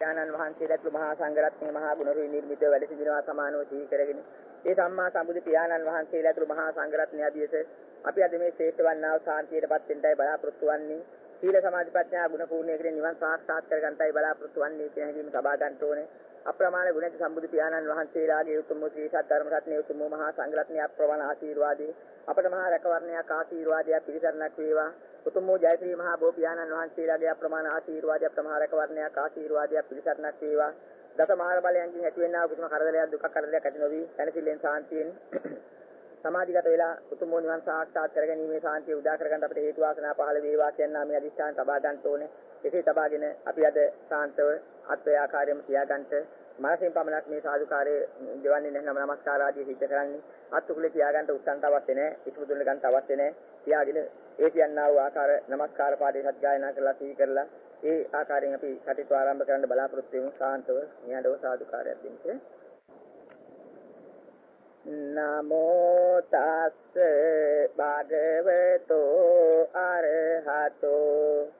ඥානන් වහන්සේලාත් මහා සංඝරත්නයේ මහා ගුණරුයි නිර්මිත වැඩ සිටිනවා සමානව සිහි කරගෙන. ඒ සම්මා සම්බුදු පියාණන් වහන්සේලාත් මහා සංඝරත්නය අධියස අපි අද මේ ශ්‍රේෂ්ඨ වන්නා වූ සාන්තියටපත් වෙන්නයි බලාපොරොත්තු වෙන්නේ. සීල සමාධි ප්‍රඥා ගුණ පූර්ණය කරගෙන නිවන් සාක්ෂාත් කර ගන්නයි බලාපොරොත්තු වෙන්නේ කියන හැඟීම සබා ගන්න ඕනේ. අප්‍රමාණ ගුණක සම්බුදු පියාණන් වහන්සේලාගේ උතුම් ශ්‍රී සද්ධර්ම රත්නයේ උතුම් මහා සංඝරත්නයේ අප්‍රමාණ ආශිර්වාදේ අපට මහා රැකවරණයක් ආශිර්වාදයක් පිළිසරණක් වේවා. උතුම් වූ ජයශ්‍රී මහා බෝ පියාණන් වහන්සේලාගේ අප්‍රමාණ ආශිර්වාදයක් ප්‍රමාණ රැකවරණයක් ආශිර්වාදයක් පිළිසරණක් වේවා. දස මාර්ග බලයන්ගෙන් ඇති වෙනා කිසිම කරදරයක් දුකක් කරදරයක් ඇති නොවි දැනසිල්ලෙන් සාන්තියෙන් සමාධිගත වෙලා උතුම් වූ නිවන් සාක්ෂාත් කර ගැනීමේ සාන්තිය උදා කරගන්න අපිට හේතු වාසනා පහළ වේවා. කියන මේ අදිස්ථාන තබා ගන්න ඕනේ. එසේ තබාගෙන අපි අද සාන්තව අත්වේ ආකාරයෙන්ම තියාගන්නට මනසින් පමණක් මේ සාදුකාරයේ දෙවන්නේ නැත්නම් නමස්කාර ආදී සිද්ධ කරන්නේ. අත්තුකුලේ තියාගන්න උත්සාහට අවශ්‍ය නැහැ. ඉක්මුදුල්ල ගන්න අවශ්‍ය නැහැ. තියාගෙන ඒ කියන්නා වූ ආකාර නමස්කාර පාඩේ සත්‍යයනා කරලා සිහි කරලා ඒ ආකාරයෙන් අපි කටයුතු ආරම්භ කරන්න බලාපොරොත්තු වෙමු. සාන්තව නිහඬව සාදුකාරයක් දෙන්න. නමෝ තස්ස භගවතෝ අරහතෝ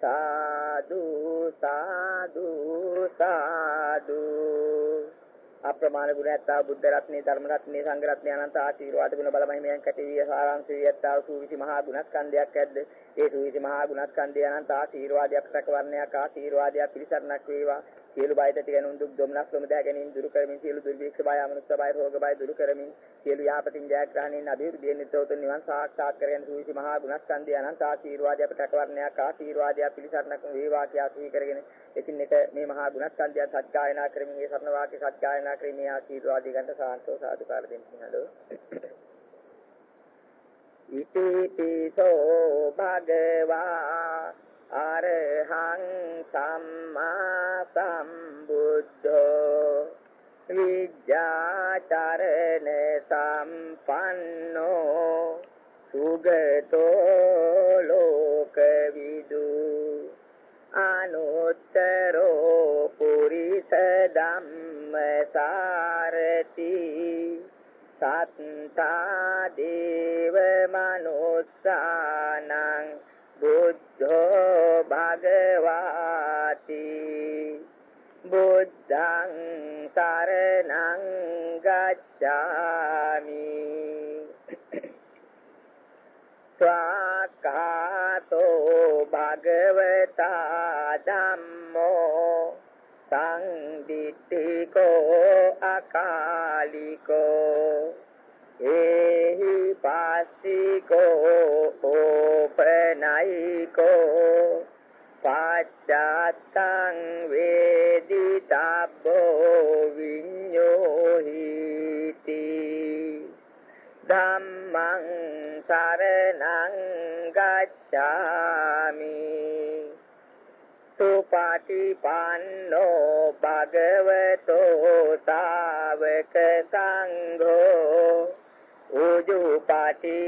සාදු සාදු සාදු. අප්‍රමාණ ගුණ ඇත්තා බුද්ධ රත්නේ ධර්ම රත්නේ සංඝ රත්නේ අනන්ත ආශීර්වාද ගුණ බල මහිමයන් කැටවිය සාරාංශය ඇත්තා සූවිසි මහා ගුණස්කන්ධයක් ඇද්ද? ඒ සූවිසි මහා ගුණස්කන්ධය අනන්ත ආශීර්වාදයක් රැකවරණයක් ආශීර්වාදයක් පිළිසරණක් වේවා. සියලු බය තටි ගැනුම් දුක් දුම්නස් ප්‍රමදා ගැනීම දුරු කරමින් සියලු දුර්භික්ෂ බය අමනුෂ්‍ය බය රෝග බය දුරු කරමින් සියලු යාපතින් ජයග්‍රහණයෙන් අභිවෘද්ධියෙන් නිතෝතුන් නිවන් සාක්ෂාත් කරගෙන සූවිසි මහා ගුණස්කන්ධය අනන්ත ආශීර්වාදයක් රැකවරණයක් ආශීර්වාදයක් පිළිසරණක් වේවා කියා සිහි කරගෙන එකින් එක මේ මහා ගුණස්කන්ධය සත්‍යයනා කරමින් මේ සරණ වාක්‍ය සත්‍යයනා කරමින් මේ ආශීර්වාදී ගන්න සාන්තෝ සාදුකාර දෙන්න හලෝ ඉතිපිසෝ භගවා අරහං සම්මා සම්බුද්ධෝ විද්‍යාචරණ සම්පන්නෝ සුගතෝ ලෝකවිදු අනුත්තරෝ පුරිස ධම්මසාරති සත්තා දේව මනුස්සානං බුද්ධෝ භගවාති. බුද්ධං සරණං ගච්ඡාමි. ස්වාකාතෝ භගවතා ධම්මෝ සංදිත්තිකෝ අකාලිකෝ ඒහි පාස්සිකෝ ඕපනයිකෝ පච්චත්තං වේදිතබ්බෝ විඤ්ඤෝහිති ධම්මං සරණං ගච්ඡාමි සුපටිපන්නෝ භගවතෝ තාවක සංඝෝ උජුපටිපන්නෝ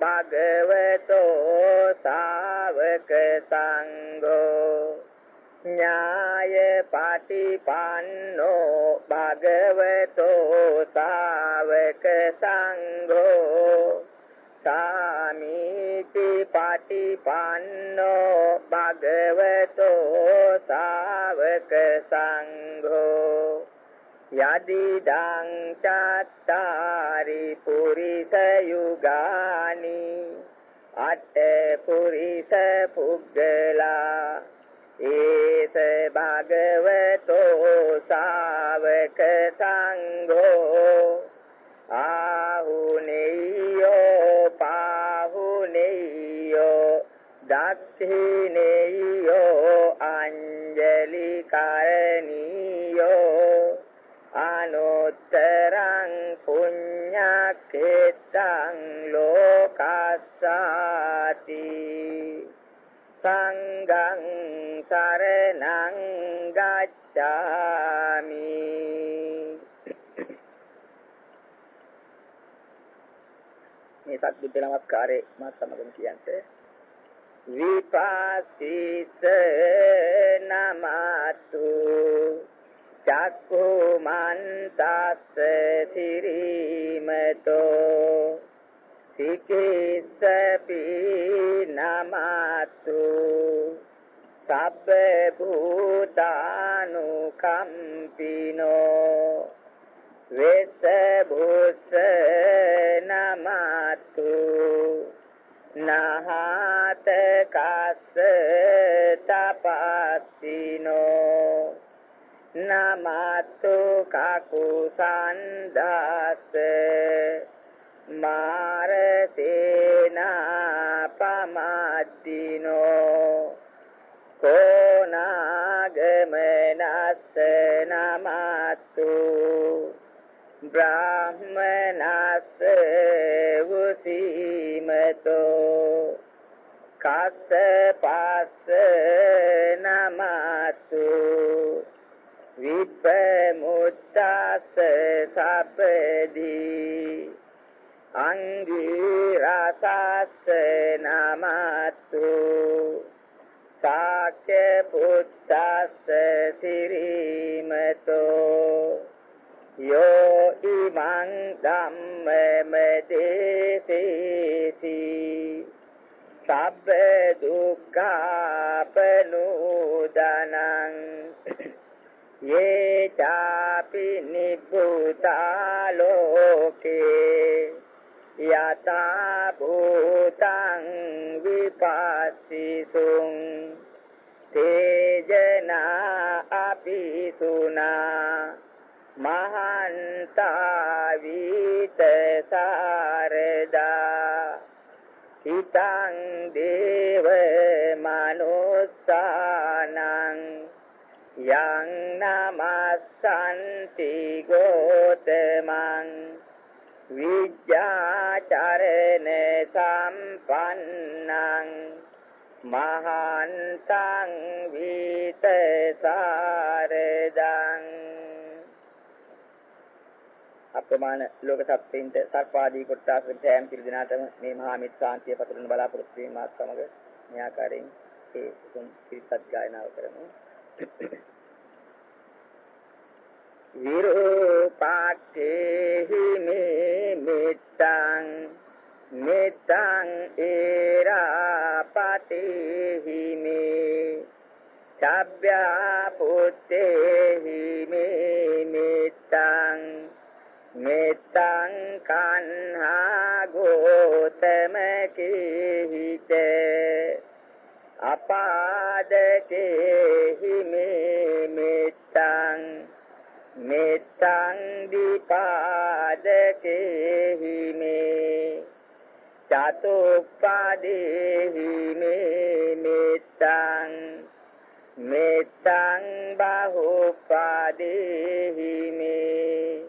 භගවතෝ තාවක සංඝෝ ඥාය පටිපන්නෝ භගවතෝ තාවක සංඝෝ සාමීති පටිපන්නෝ භගවතෝ තාවක සංඝෝ යදිදං චත්තාරි පුරිස යුගානි අට පුරිස පුග්ගලා ඒස භගවතෝ ශාවක සංඝෝ ආහුනේයෝ දක්ඛිනේයෝ අංජලි කරණීයෝ අනුත්තරං පුඤ්ඤක්ඛෙත්තං ලෝකස්සාති. සංඝං සරණං ගච්ඡාමි. මේ සත්බුද්ධ නමස්කාරේ මා සමගම කියන්ට විපාසිත නමතු චක්ඛු මන්තස්ස තිරීමතෝ සිකේසපි නමතු සබ්බ භූතානුකම්පිනෝ වෙස භූත නමතු නහත කස්ස තපස්සිනෝ. නමතු කකුසන්දාස මාරතේනා පමද්දිනෝ කෝනාගමනස්ස නමතු බ්‍රාහ්මනස්ස වුසීමතෝ කස්ස පස්ස නමතු විපමුත්තස්ස සබ්බදී අංගී රසස්ස නමතු සාක්‍ය පුත්තස්ස සිරීමතෝ යෝ ඉමං ධම්මමදේසේති සබ්බ දුක්ඛාපනුදනං යේ චාපි නිබ්බුතා ලෝකේ යතා භූතං විපස්සිසුං තේජනා අපිසුනා මහන්තා වීත සාරදා. හිතං දේව මනුස්සානං යං නමස්සන්ති ගෝතමං. විද්‍යාචරණ සම්පන්නං මහන්තං වීත සාරදං. අප්‍රමාණ ලෝක සත්ත්වයින්ට සර්පාදී කොටස් සෑම සිල් දිනාටම මේ මහා මිත් ශාන්තිය පතුරන බලාපොරොත්තු වීම මාත් සමග මේ ආකාරයෙන් ඒ උතුම් සිරිත් ගායනාව කරමු. විරූපාක්ඛේහි මේ මෙත්තං මෙත්තං ඒරාපතේහි මේ චබ්බ්‍යා පුත්තේහි මේ මෙත්තං මෙත්තං කන්හා ගෝතම කීහිත අපාදකේහි මේ මෙත්තං මෙත්තං දීපාදකේහි මේ චතුප්පදේහි මේ මෙත්තං මෙත්තං බහුපදේහි මේ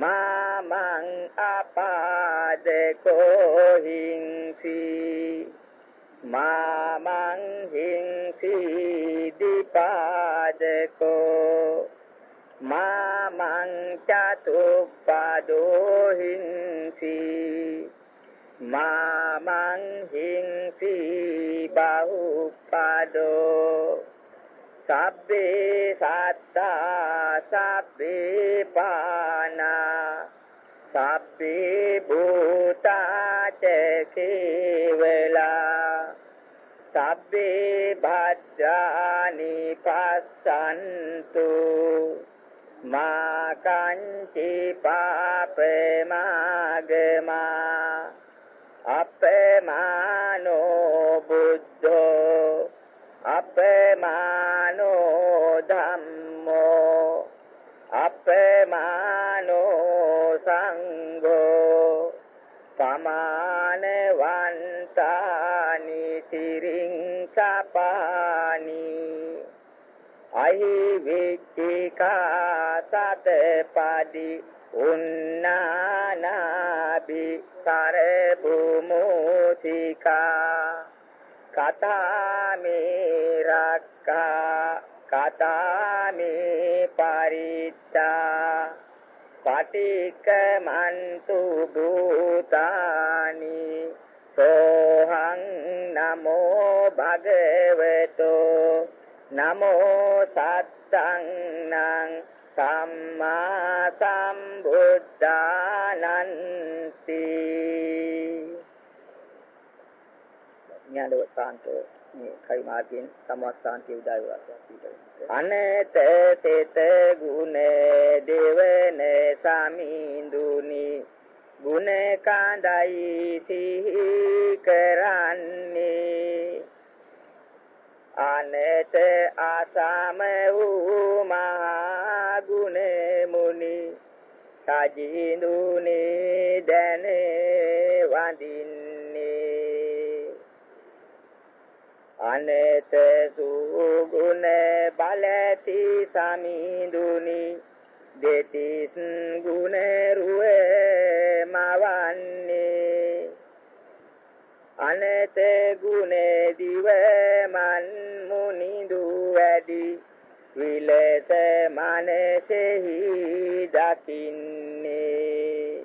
මාමං අපාදකෝ හිංසි මාමං හිංසි දීපාදකෝ? මාමං චතුප්පදෝ හිංසි මාමං හිංසි බහුපදෝ සබ්බේ සත්තා සබ්බේ පානා සබ්බේ භූතාච කේවලා සබ්බේ භද්‍රානි පස්සන්තු මා කංචි පාපමාගමා අපමානෝ බුද්ධෝ අපමානෝ විච්චිකා සතපදි උන්නානාබි කරබුමුතිකා කතාමේ රක්ක සක්කා කතාමේ පරිත්තා පටික්කමන්තු භූතානි සෝහං නමෝ භගවතෝ නමෝ සත්තං නං සම්මා සම්බුද්ධානන්ති ඥානව සාන්තෝ මේ කයි මාර්ගයෙන් සමවස්සාන්තිය උදාය වාසය අනත තෙත ගුණ දෙවන සමිඳුනි. ගුණ කාඳයි සිහි කරන්නේ අනත ආසම වූ මහා ගුණ මුනි. සජිඳුනේ දැන වඳින්නේ. අනත සුගුණ බලති සමිඳුනි. දෙතිස් ගුණ රුව මවන්නේ. අනත ගුණ දිව මන් මුනිදු වැඩි විලස මනසෙහි දකින්නේ.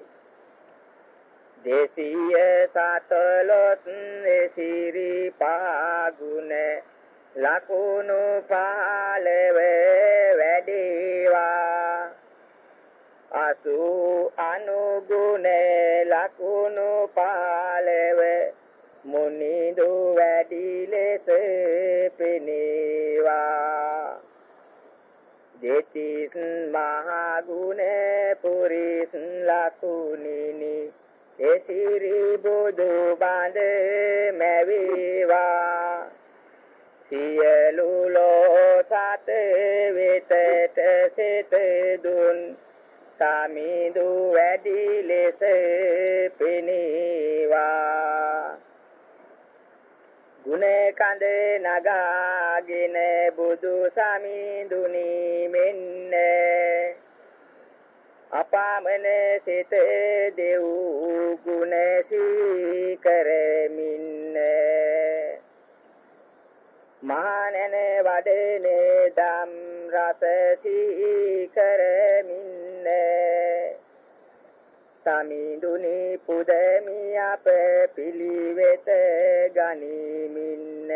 දෙසිය සතලොත් එසිරි පාගුණ ලකුණු පාලව වැඩේවා. අසු අනුගුණ ලකුණු පාලව මුනිදු වැඩි ලෙස පෙනේවා. දෙතිස් මහා ගුණ පුරිස් ලකුණිනි එසිරි බුදු බඳ මැවේවා. සියලු ලෝ සත වෙතට සිත දුන් සමිඳු වැඩි ලෙස පෙනේවා. ගුණ කඳ නගාගෙන බුදු සමිඳුනි මෙන්න. අපාමන සිත දෙව් ගුණ සී කරමින්න මානන වඩන දම් රස සී කරමින්න සමිඳුනි පුදමි අප පිළිවෙත ගනිමින්න.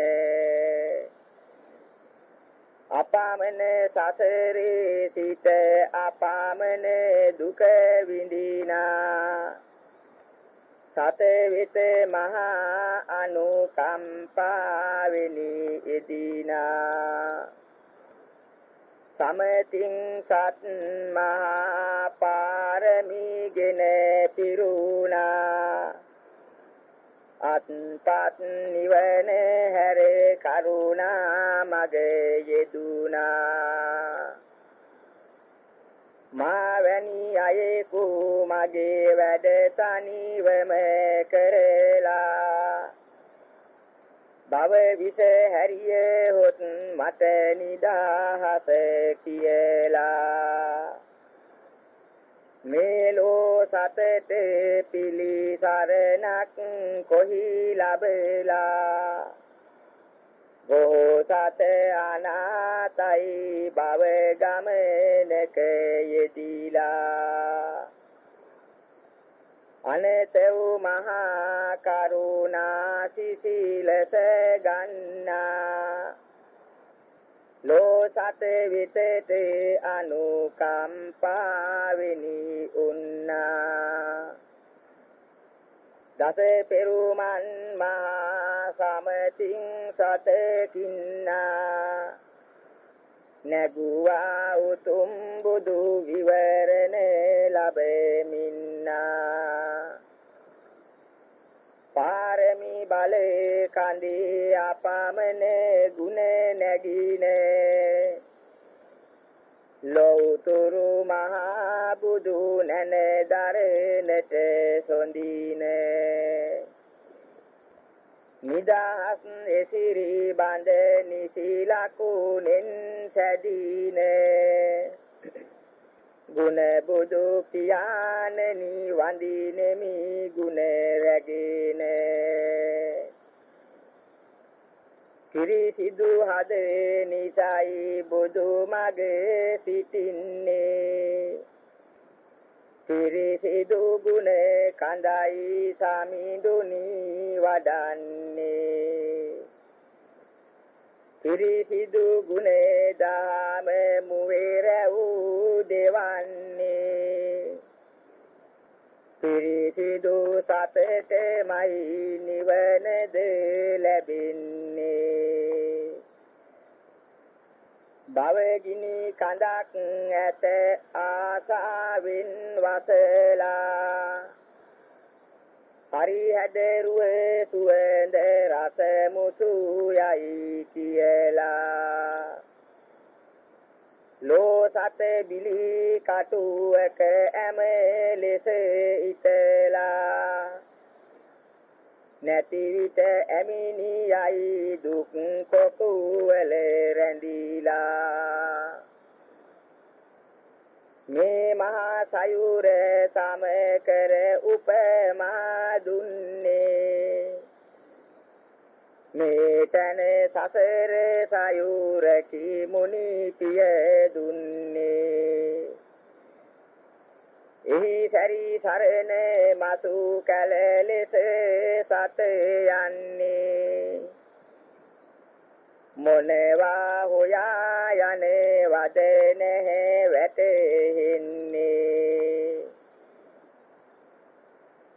අපාමන සසරේ සිට අපාමන දුක විඳිනා. සත වෙත මහා අනුකම්පාවෙනි එදිනා. සමතින් සත් මහා පාරමීගෙන පිරුණා. අත්පත් නිවන හැර කරුණා මග යෙදුනා මා වැනි අයෙකු මගේ වැඩ තනිවම කරලා බව විස හැරිය හොත් මට නිදාහස කියලා. මේලෝ සතට පිලිසරණක් කොහි ලැබලා? බොහෝ සත අනාතයි බව ගමනක යෙදিলা. අනත වූ මහා කරුණා සිසිලස ගන්නා. ලෝ සත විතට අනුකම්පාවෙනි උන්නා. දස පෙරුමන් මහා සමතින් සතකින්නා. නැගුවා උතුම් බුදු විවරණ ලැබෙමින්නා. පාරමී බලේ කඳේ අපමණ ගුණ නැගිනේ. ලෞතුරු මහා බුදු නැන දරනට සොඳිනේ. නිදහස් එසිරි බඳ නිසිලකුණෙන් සැදීනේ. ගුණ බුදු පියාණනි වඳිනෙමි ගුණ රැගෙන. කිරිසිදු හදේ නිසයි බුදු මගේ සිටින්නේ. පිරිසිදු ගුණ කඳයි සමිඳුනි වඩන්නේ. පිරිසිදු ගුණ දාම මුවේර වූ දෙවන්නේ. පිරිසිදු සතටමයි නිවනද භවගිනි කඳක් ඇත ආසාවෙන් වසලා. පරිහැදරුව සුවඳ රස මුතු යයි කියලා. ලෝ සත බිලි කටුවක ඇම ලෙස ඉතලා. නැති විට ඇමිනියයි දුක් කොකුවල රැඳිලා. මේ මහා සයුර සම කර උපමා දුන්නේ. මේ තන සසර සයුර කි මුනි පිය දුන්නේ. එහි සැරි සරණ මසු කැල ලෙස සත යන්නේ. මොනවා හොයා යන්නේ වද නැහැ වැටෙන්නේ.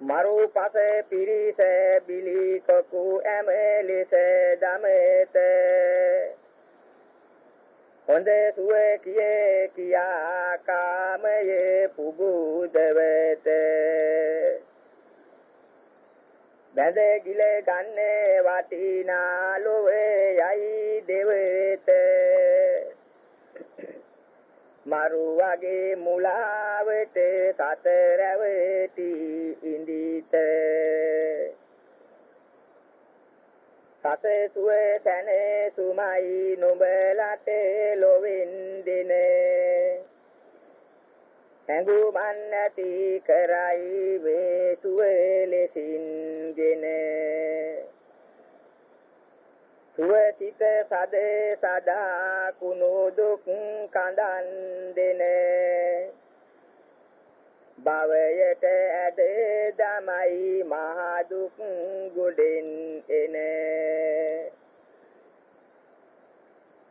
මරු පස පිරිස බිලි කොකු ඇම ලෙස දමත. හොඳ සුව කියේ කියා කාමයේ පුබුදවත. බැඳ ගිල ගන්නේ වටිනා ලොවේ යයි දෙවත. මරු වගේ මුලාවට සතරවති ඉඳීත. සතසුව සැන සුමයි නුඹලට ලොවෙන් දින. ඇඟුමන් නැති කරයි වේසුව ලෙසින්ගෙන සුවසිත සද සදා කුණු දුක් කඳන් දෙන. භවයට ඇද දමයි මහ දුක් ගොඩෙන් එන.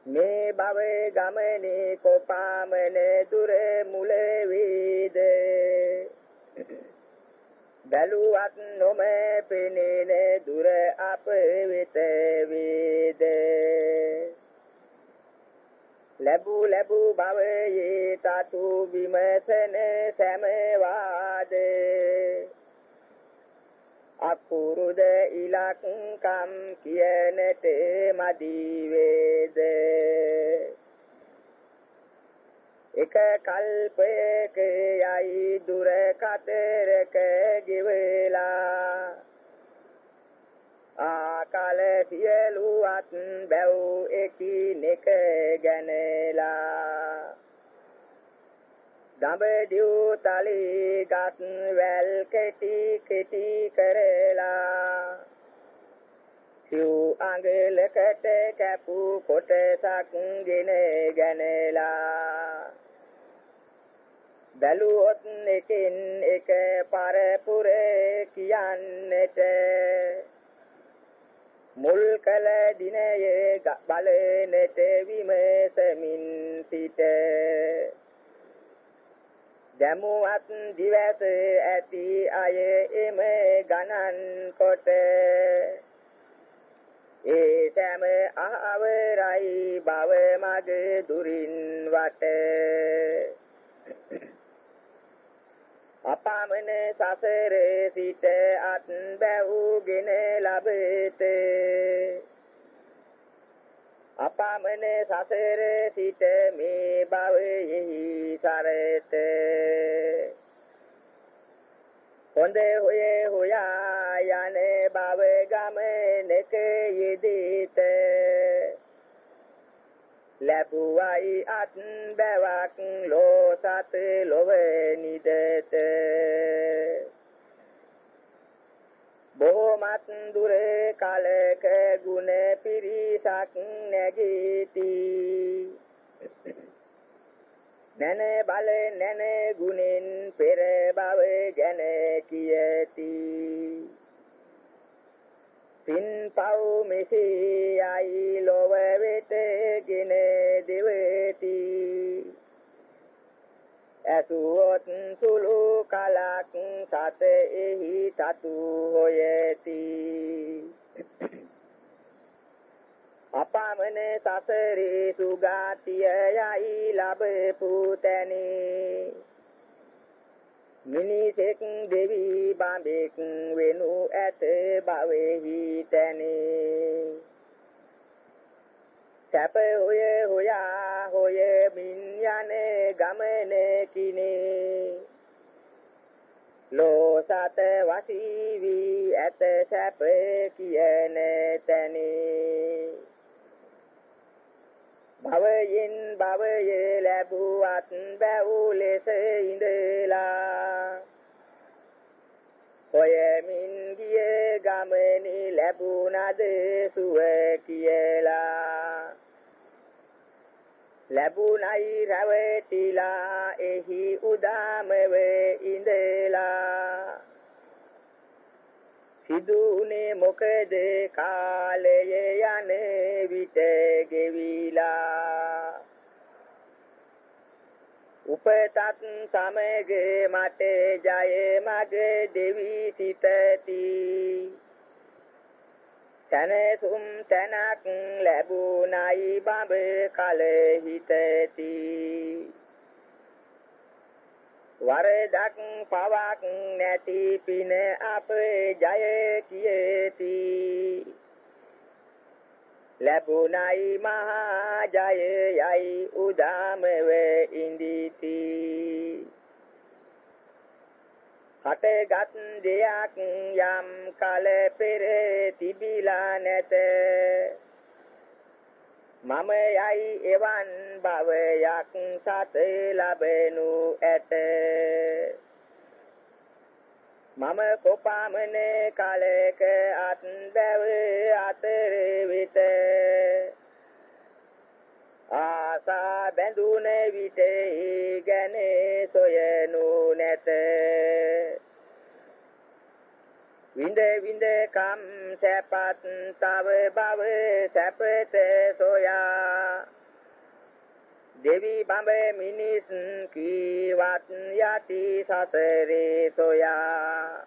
මේ භවයේ ගමනේ කොපාමන දුර මුල වේද බැලුවත් නොම පෙනෙන දුර අප වෙත වේද? ලැබු ලැබු භවයේ තතු විමසන සෑමවාද අකුරුද ඉලක්කම් කියනට මදි වේද. එක කල්පයක යයි දුර කතරක ගෙවලා ආකල සියලුවත් බැව් එකිනෙක ගැනලා. දඹදිව් තලී ගත් වැල් කෙටි කෙටි කරලා. සිව් අඟලකට කැපු කොටසක් ගෙන ගැනලා. බැලුවොත් එකින් එක පරපුර කියන්නට මුල් කල දිනයේ බලනට විමසමින් සිට දැමුවත් දිවස ඇති අය එම ගණන් කොට ඒ සෑම ආවරයි බව මග දුරින් වට. අපාමන සසර සිට අත් බැවුගෙන ලබත. අපාමන සසර සිට මේ භවයෙහි සරත. හොඳ හොය හොයා යන භව ගමනක යෙදීත. ලැබුවයි අත් බැවක් ලෝ සත ලොව නිදත. බොහෝමත් දුර කලක ගුණ පිරිසක් නැගීති. නැන බල නැන ගුණෙන් පෙර බව ගැන කියති. පින් පව් මෙසේ යයි ලොව වෙතගෙන දෙවති. ඇසුවොත් සුළු කලක් සත එහි තතු හොයති. අපමණ සසරේ සුගාතිය යයි ලැබපු තැනේ මිනිසෙක් දෙවි බඹෙක් වෙනු ඇත භවෙහි තැනේ. සැප හොය හොයා හොයමින් යන ගමන කිනේ. ලෝසත වසී වී ඇත සැප කියන තැනේ. භවයෙන් භවයේ ලැබුවත් බැව් ලෙස ඉඳලා හොයමින් ගියේ ගමනේ ලැබුණද සුව කියලා. ලැබුණයි රැවටිලා එහි උදාමව ඉඳලා සිදුනේ මොකද? කාලය යන විට ගෙවිලා. උපතත් සමග මට ජය මග දෙවි සිතති. තනසුම් තනක් ලැබුණයි බඹ කල හිතති. වරදක් පවක් නැති පින අප ජය කියති. ලැබුණයි මහා ජය යයි උදාමව ඉඳීති. හටගත් දෙයක් යම් කල පෙර තිබිලා නැත. මම යයි එවන් භවයක් සත ලැබෙනු ඇත. මම කොපමණ කලක අත් බැව අතර විත ආසා බැඳුන විට ගැන සොයනු නැත. විඳ විඳ කම් සැපත් තව බව සැපත සොයා. දෙවි බඹ මිනිස් කීවත් යති සසරේ සොයා.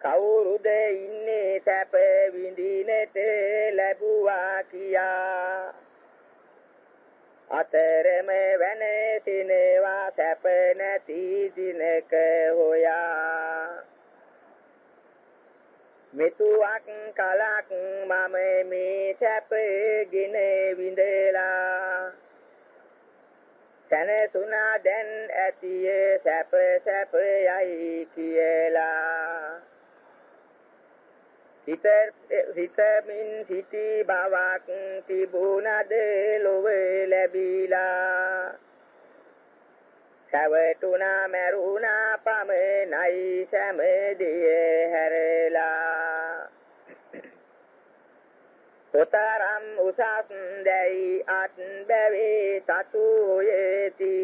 කවුරුද ඉන්නේ සැප විඳිනට ලැබුවා කියා. අතරම වෙනසිනවා සැප නැති දිනක හොයා. මෙතුවක් කලක් මම මේ සැපගෙන විඳලා. සැනසුනා දැන් ඇතිය සැප සැප යයි කියලා. හිත හිතමින් සිටි බවක් තිබුණද ලොව ලැබිලා. සවටුනා මරුණා පමනයි සැමදිය හැරලා. කොතරම් උසස් දැයි අත් බැවේ සතු යති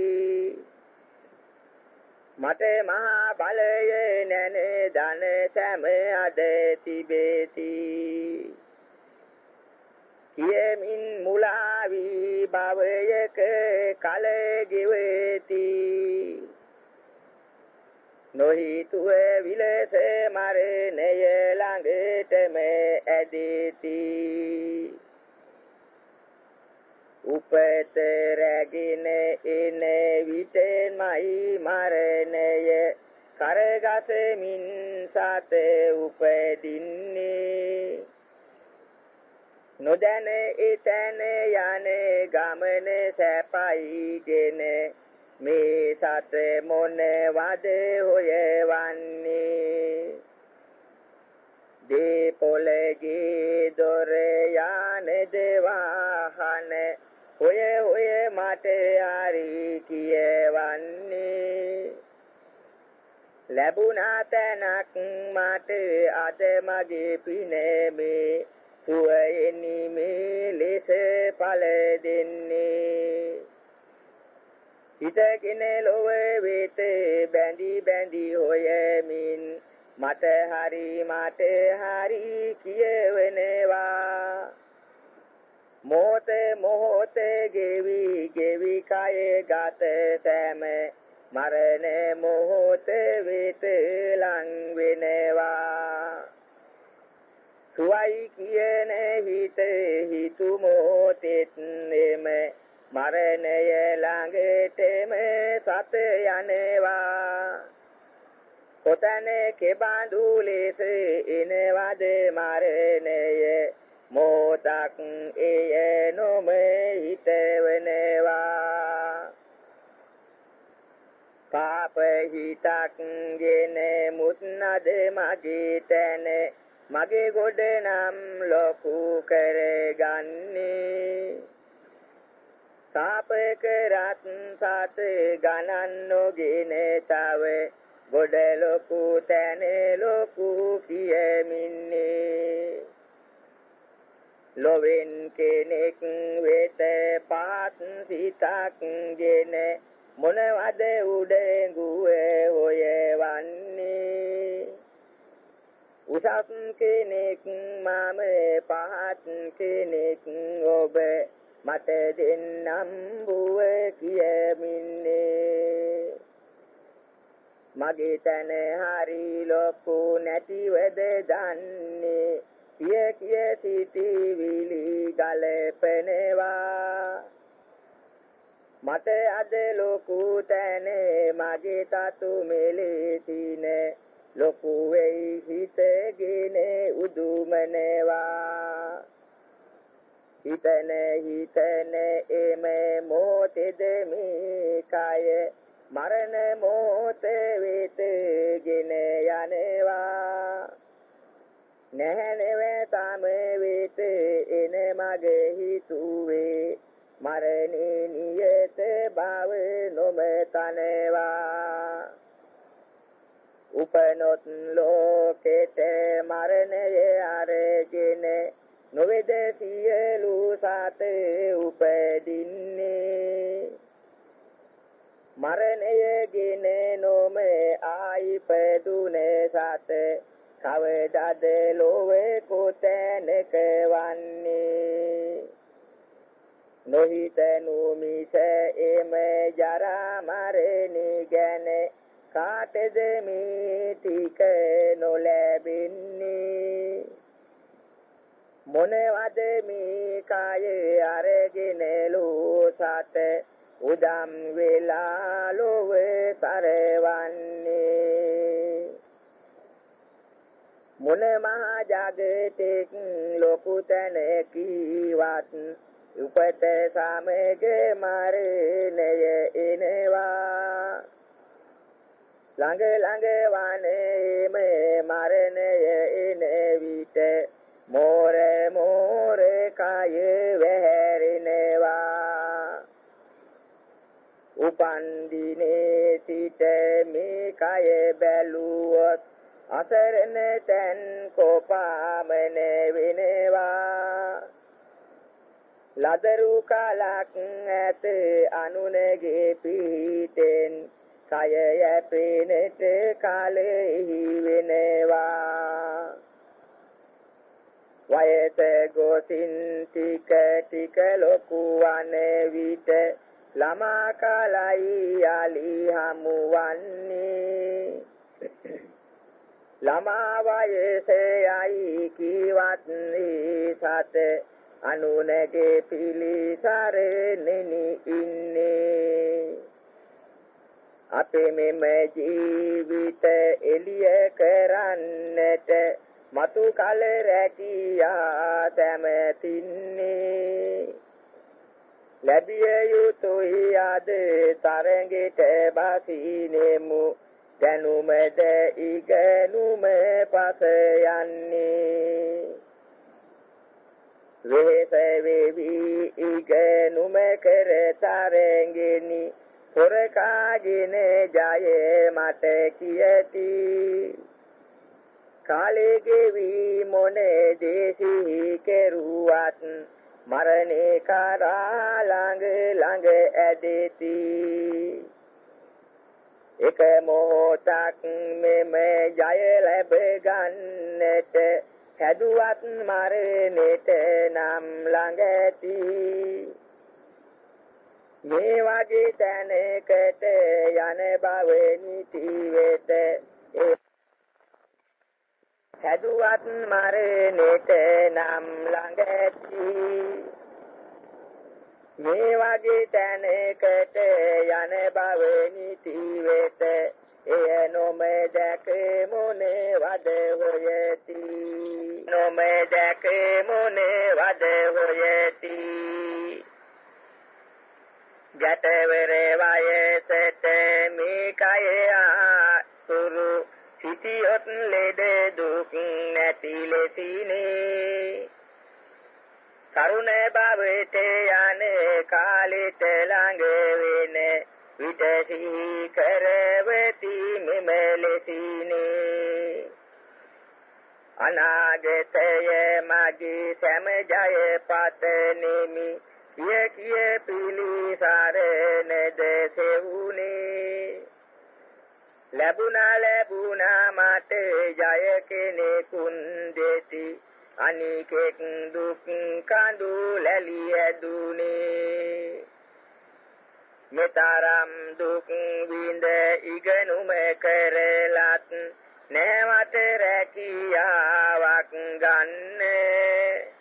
මට මහා බලය නැන ධන සැම අද තිබේති. කියමින් මුලා වී භවයක කල ගෙවති නොහිතුව විලස මරණය ළඟටම ඇදෙති. උපත රැගෙන එන විටමයි මරණය කරගසමින් සත උපදින්නේ. නොදැන එතැන යන ගමන සැපයිගෙන මේ සත මොනවද හොයවන්නේ? දීපොලගේ දොර යානද වාහන හොය හොය මට ආරි කියවන්නේ. ලැබුණා තැනක් මට අද මගේ පිනමේ. සුවයෙනි මේ ලෙස ඵල දෙන්නේ. හිතගෙන ලොව වෙත බැඳි බැඳි හොයමින් මට හරි මට හරි කියවනවා. මොහොත මොහොත ගෙවි ගෙවි කය ගත සෑම මරණ මොහොත වෙත ලං වෙනවා. සුවයි කියන හිත හිතු මොහොතෙත් එම මරණය ළඟටම සත යනවා. කොතන කෙබඳු ලෙස එනවද මරණය? මොතක් එය නොම හිතවනවා. පාප හිතක් ගෙන මුත්නද මගේ තැන මගේ ගොඩ නම් ලොකු කරගන්නේ. සාප කරත් සත ගණන් නොගෙන තව ගොඩ ලොකු තැන ලොකු කියමින්නේ. ලොවෙන් කෙනෙක් වෙත පාත් සිතක් ගෙන මොනවද උඩඟුවේ හොයවන්නේ? උසස් කෙනෙක් මම පහත් කෙනෙක් ඔබ මට දෙන්නම් බුව කියමින්නේ. මගේ තන හරි ලොකු නැතිවද දන්නේ? කිය කිය සිටිවිලි ගලපනවා. මට අද ලොකු තැන මගේ තතු මෙලෙසින ලොකු වෙයි හිතගෙන උදුමනවා. හිතන හිතන එම මොතෙද මේ කය මරණ මොහොත වෙතගෙන යනවා. නැහැ නෙව තම වෙත එන මගේ හිතුවේ. මරණේ නියත බව නොමතනවා. උපනොත් ලෝකෙට මරණය අරගෙන නොවේද සියලු සත උපදින්නේ? මරණයගෙන නොම ආයිපදුන සත කවදද ලෝවේ කොතැනක වන්නේ? නොහිතනු මිස එම ජරා මරණි ගැන කාටද මේ ටික නොලැබෙන්නේ? මොනවද මේ කය අරගෙන ලෝසත? උදම් වෙලා ලොව සරවන්නේ. මොන මහා ජගතෙක් ලොකු තැන කීවත් උපත සමග මරණය එනවා. ළඟ ළඟ වනේම මරණය එන විට මෝර මෝර කය වැහැරෙනවා. උපන් දිනේ සිට මේ කය බැලුවොත් අසරණ තැන් කොපාමන වෙනවා. ලදරු කලක් ඇත අනුනගේ පිහිටෙන් කය යැපෙනට කාලෙහි වෙනවා. වයස ගොසින් ටික ටික ලොකු වන විට ළමා කාලයි යාලි හමුවන්නේ. ළමා වයසයයි කිවත් සත අනුනගේ පිලිසරෙනෙනි ඉන්නේ. අපේ මෙම ජීවිත එළිය කරන්නට මතු කල රැකියා තැමතින්නේ ලැබිය යුතුයි අද තරගෙට බසිනෙමු. දැනුමද ඉගෙනුම පස යන්නේ. වෙහෙස වෙවි ඉගෙනුම කර තරගෙනි පොරකාගෙන ජය මට කියති. කාලේ ගෙවි මොනේ දේසි කෙරුවත් මරණේ කරා ළඟ ළඟ ඇදෙති. එක මොහොතක් මෙම ජය ලැබ ගන්නට හැදුවත් මරණයට නම් ළඟ ඇති. මේ වගේ තැනකට යන බව නිති වෙත හැදුවත් මරණයට නම් ළඟ ඇති. මේ වගේ තැනකට යන බව නිති වෙත එය නොම දැක මොනේ වද හොයති. නොම දැක මොනේ වද හොයති. ගැටවර වයසට මේ කය ආසුරු සිටියොත් ලෙඩ දුක් නැති ලෙසිනේ. කරුණ භවයට යන කාලෙට ළඟ වෙන විට සිහි කරවති මෙම ලෙසිනේ. අනාගතය මගේ සෑම ජය පතනෙමි කිය කිය පිලිසරණද සෙවුනේ ලැබුණා ලැබුණා මට ජය කෙනෙකුන් දෙති අනිකෙක් දුක් කඳු ලැලි ඇදුනේ මෙතරම් දුක් විඳ ඉගෙනුම කරලත් නැවත රැකියාවක් ගන්න.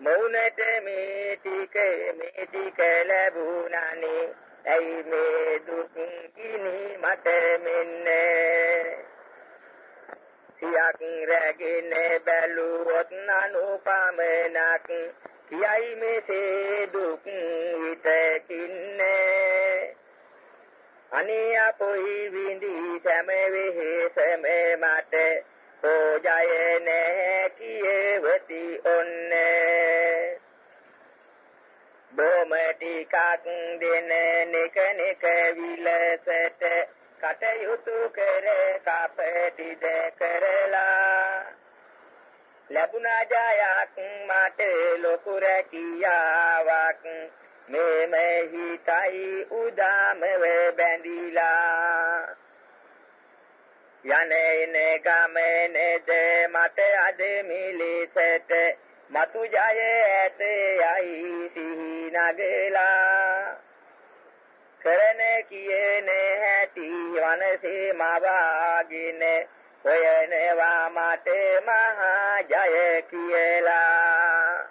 මൗනට මේ ටික මේ ටික ලැබුණානේ. ඇයි මේ දුක් කිනි මට මෙන්න? සියක් රැගෙන බැලුවොත් අනුපමනක්. යයි මෙසේ දුක් විතකින්නේ අනේ අපොයි විඳි සෑම වෙහෙසම මට. පෝජය නැහැ කියවති ඔන්නේ. බොම ටිකක් දෙන නෙක නෙක විලසට කටයුතු කර කපටිද කරලා. ලැබුණා ජයක් මට ලොකු රැකියාවක්. මෙම හිතයි උදාමව බැඳිලා. යන එන ගමනේද මට අද මිලෙසට මතු ජය ඇත යයි සිහි නගලා. කරන කියන හැටි වනසේ මවාගෙන හොයනවා මට මහා ජය කියලා.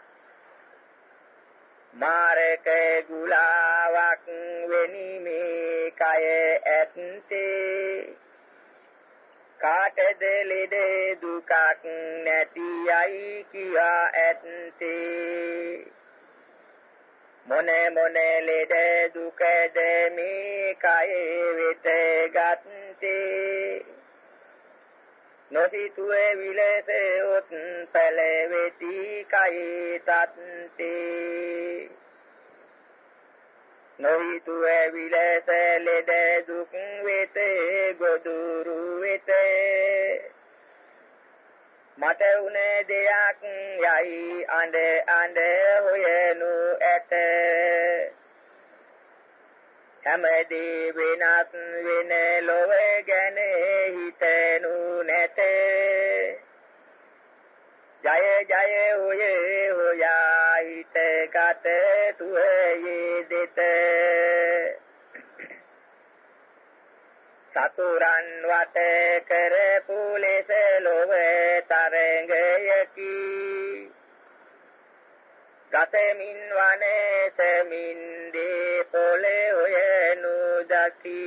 මාරක ගුලාවක් වෙනි මේ කය ඇත්තේ. කාටද ලෙඩ දුකක් නැතියයි කියා ඇත්තේ? මොන මොන ලෙඩ දුකද මේ කයේ වෙත ගත්තේ? නොසිතුවේ විලස උත් පළවෙති කයේ තත්තේ. නොහිතුවේ විලස ලෙඩ දුක් වෙත ගොදුරු වෙත. මට උන දෙයක් යයි අඬ අඬ හොයනු ඇත. හැමදී වෙනස් වෙන ලොව ගැන හිතනු නැත. ජය ජය හොයේ හොයා හිත ගත තුයේ දෙත සතුරන් වට කරපු ලෙස ලොව තරංගයකි ගතමින් වනසමින් දේ පොළේ හොයනු දකි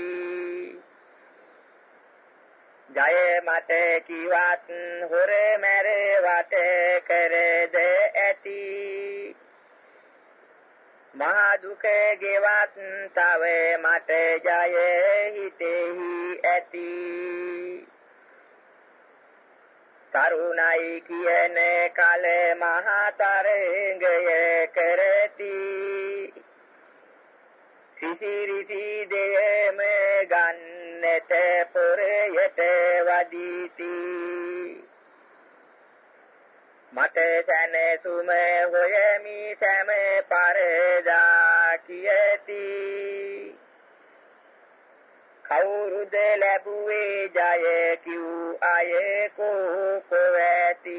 ජය මට කිවත් හොර මැර වට කරද ඇති. මහා දුක ගෙවත් තව මට ජය හිතෙහි ඇති. තරුණයි කියන කල මහා තරංගය කරති. සිසිරිසි දෙයම ගන්නට පොරයට වදීති. මට සැනසුම හොයමි සෑම පරදා කියති කවුරුද ලැබුවේ ජය කිව් අය කෝකවැති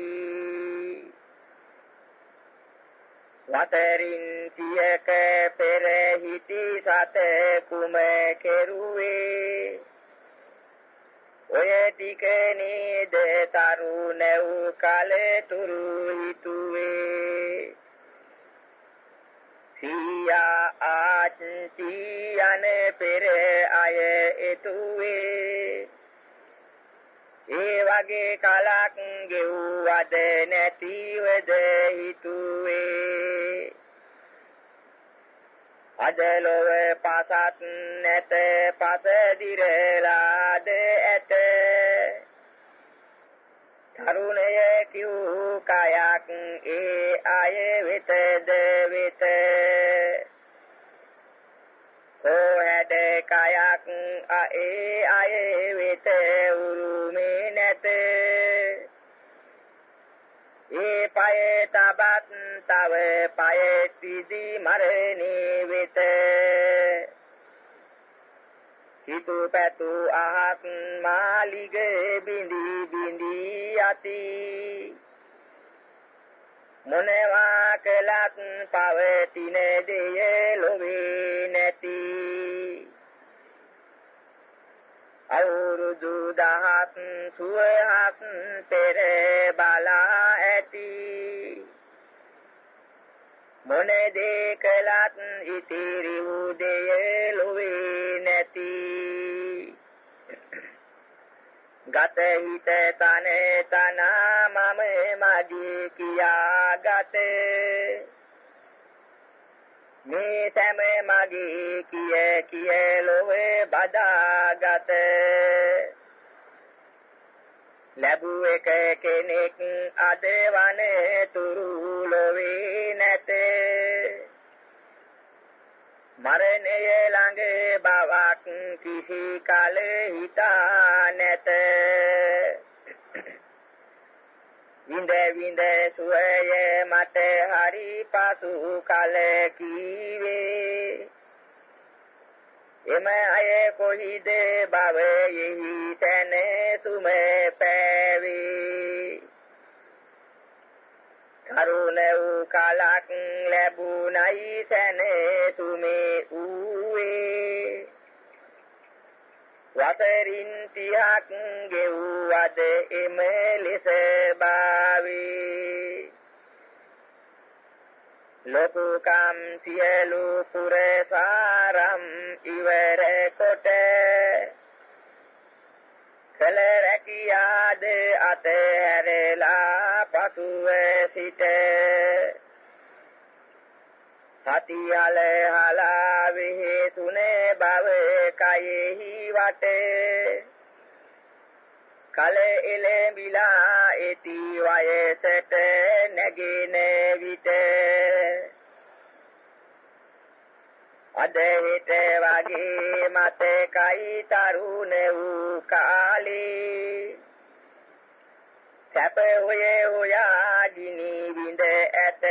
වතරින් තියක පෙර හිටි සත කුම කෙරුවේ? ඔය ටික නේද තරුණ වූ කල තුරු හිතුවේ. සියා ආච්චි යන පෙර අය එතුවේ. ඒ වගේ කලක් ගෙව්වද නැතිවද හිතුවේ. අද ලොව පසත් නැත පස දිරලාද ඇත තරුණය කිව් කයක් ඒ අය වෙතද වෙත කොහෙද කයක් ඒ අය වෙත උරුමේ නැත. ඒ පය තබත් තව පය පිදි මරණේ වෙත. හිතු පැතු අහක් මාලිග බිඳි බිඳි යති මොනවා කළත් පවතින දෙය ලොවේ නැති. අවුරුදු දහත් සුවහත් පෙර බලා ඇති. මොන දේ කළත් ඉතිරි වූ දෙය ලොවේ නැති. ගත හිත තන තන මම මගේ කියා ගත මේ සෑම මගේ කිය කිය ලොවේ බදාගත. ලැබුව එක කෙනෙක් අද වන තුරු ලොවේ නැත. මරණය ළඟ බවක් කිසි කල හිතා නැත. විඳ විඳ සුවය මට හරි පසු කල කීවේ. එම අය කොහිද භවයෙහි තැනසුම පෑවේ කරුණ වූ කලක් ලැබුණයි සැනසුමේ ඌවේ. වතරින් තිහක් ගෙව්වද එම ලෙස බාවේ. ලෝකම් සියලු පුරසාරම් ඉවර කොට. කල රැකියාද අතහැරලා පසුව සිට. සතියල හලා විහෙතුනේ බව කයෙහි වටේ. කල එලෙඹිලා එති වයසට නැගෙන විට. අද හිට වගේ මතකයි තරුණ වූ කාලේ. සැප හොය හොයා ගිනි විඳ ඇත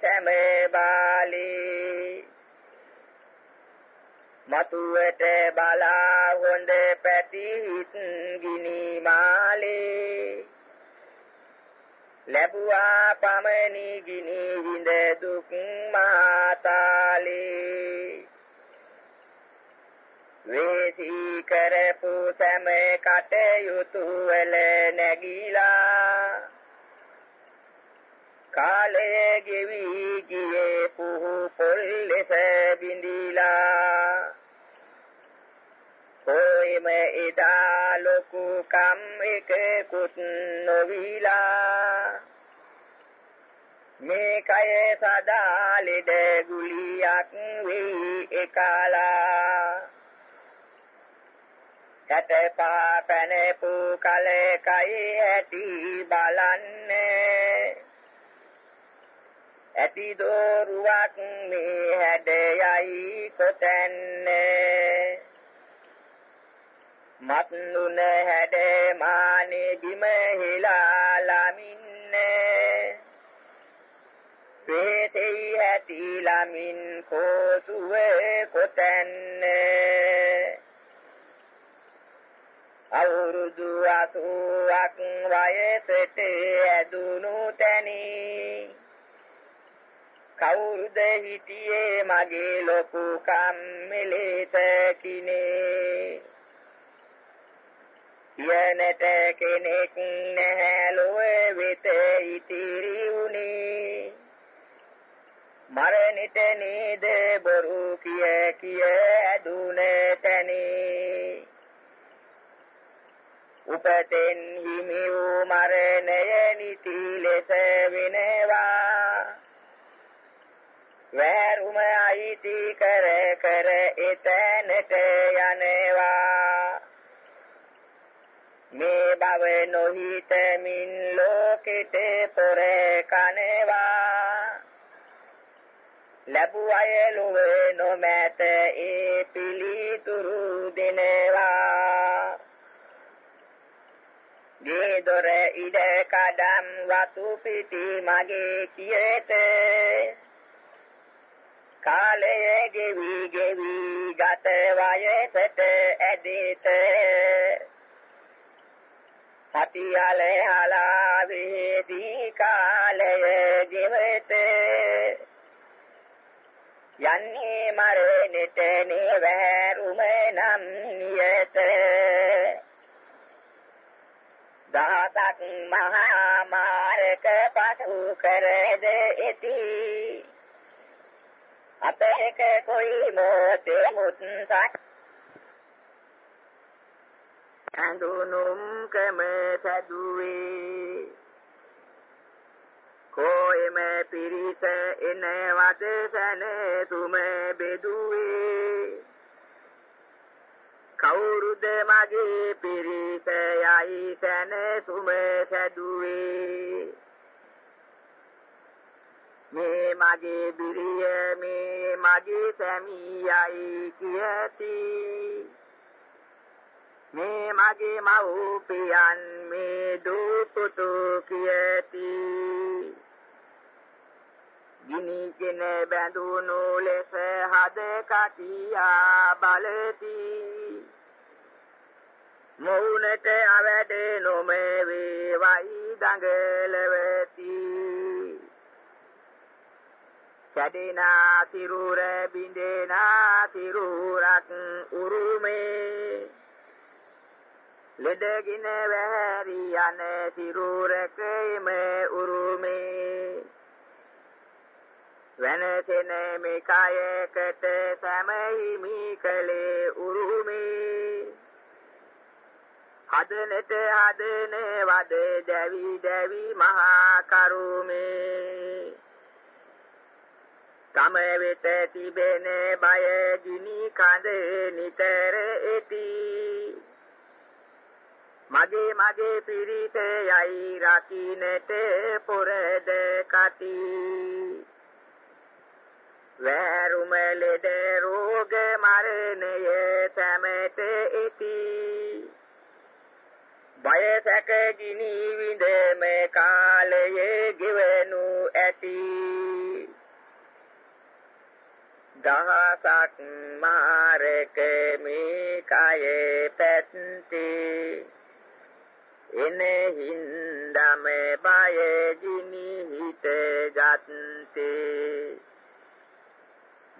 සෑම බාලේ. මතුවට බලා හොඳ පැති හිත් ගිනි මාලේ. ලැබුවා පමණි ගිනි විඳ දුක් මාතාලේ. වේසී කරපු සෑම කටයුතු වල නැගීලා කාලයේ ගෙවි ගියේ පුහු පොල් ලෙස බිඳීලා. කොයිම එදා ලොකු කම් එකකුත් නොවිලා. මේ කය සදා ලෙඩ ගුලියක් වෙයි එකලා. කටපා පැනපු කල කයි ඇති බලන්නේ. ඇති දෝරුවක් මේ හැඩයයි කොතැන්නේ? මත්නුන හැඩ මානේ බිම හිලා ලමින්නේ වේතෙයි ඇති ලමින් කෝසුවේ කොතැන්නේ? අවුරුදු 80ක් වයසට ඇදුණු තැනි. කවුරුද හිටියේ මගේ ලොකු කම්මලේත කිනේ? යනට කෙනෙක් නැහැ ලොව වෙත ඉතිරි උනේ මරණිට නේද බොරු කිය කිය ඇදුන තැනේ. උපතෙන් හිමි වූ මරණය නිති ලෙස වෙනවා. වැරුම අයිති කර කර එතැනට යනවා. මේ බව නොහිතමින් ලෝකෙට පොර කනවා. ලැබුව අය ලොව නොමැත ඒ පිළිතුරු දෙනවා. ගේ දොර ඉඩ කඩම් වතු පිටි මගේ කියත කාලය ගෙවි ගෙවි ගත වයසට ඇදෙත. සතියල හලා වේදී කාලය ගෙවත. යන්නේ මරණෙට නෙවැරුම නම් නියත. දහසක් මහා මාරක පසු කරද ඇති අපේක කොයි මොතේ මුත්සක්? අඳුනුම් කම සදුවේ කොයිම පිරිස එනවද සැනසුම බෙදුවේ. කවුරුද මගේ පිරිස යයි සැනසුම සැදුවේ? මේ මගේ බිරිය මේ මගේ සැමියයි කියති. මේ මගේ මව්පියන් මේ දූපුතු කියති. ගිනිගෙන බැඳුණු ලෙස හද කටියා බලති. මොවුනට අවැඩ නොමේ වේවයි දඟලවති කැඩෙනා තිරුර බින්දෙනා තිරුරක් උරුමේ. ලෙඩගින වැහැරි යන තිරුරකෙම උරුමේ. වෙනසෙන මේ කායකට සමහිමි කලේ උරුමේ. හදනට හදන වද දැවි දැවි මහා කරුමේ තම වෙත තිබෙන බය ගිනි කඳ නිතර ඇති මගේ මගේ පිරිත යයි රකින්නට පොරද කති. වැරුම ලෙඩ රෝග මරණය තැමට ඇති බය සැක ගිනි විඳ මේ කාලයේ ගෙවනු ඇති. දහසක් මාරක මේ කයේ පැත්තේ. එන හින්දම බය ගිනි හිත ගත්තේ.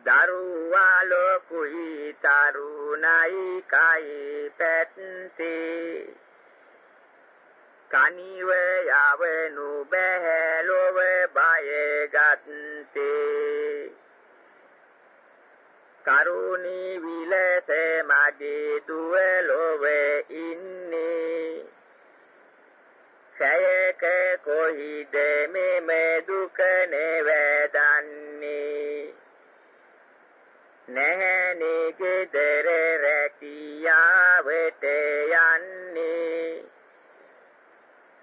දරුවා ලොකුයි තරුණයි කයි පැත්තේ. කනිව යවනු බෑ ලොව බය ගත්තේ. කරුණි විලස මගේ දුව ලොව ඉන්නේ. සයක කොහිද මෙම දුක නෙවදන්නේ නැහැනේ ගෙදර රැකියාවට යන්නේ.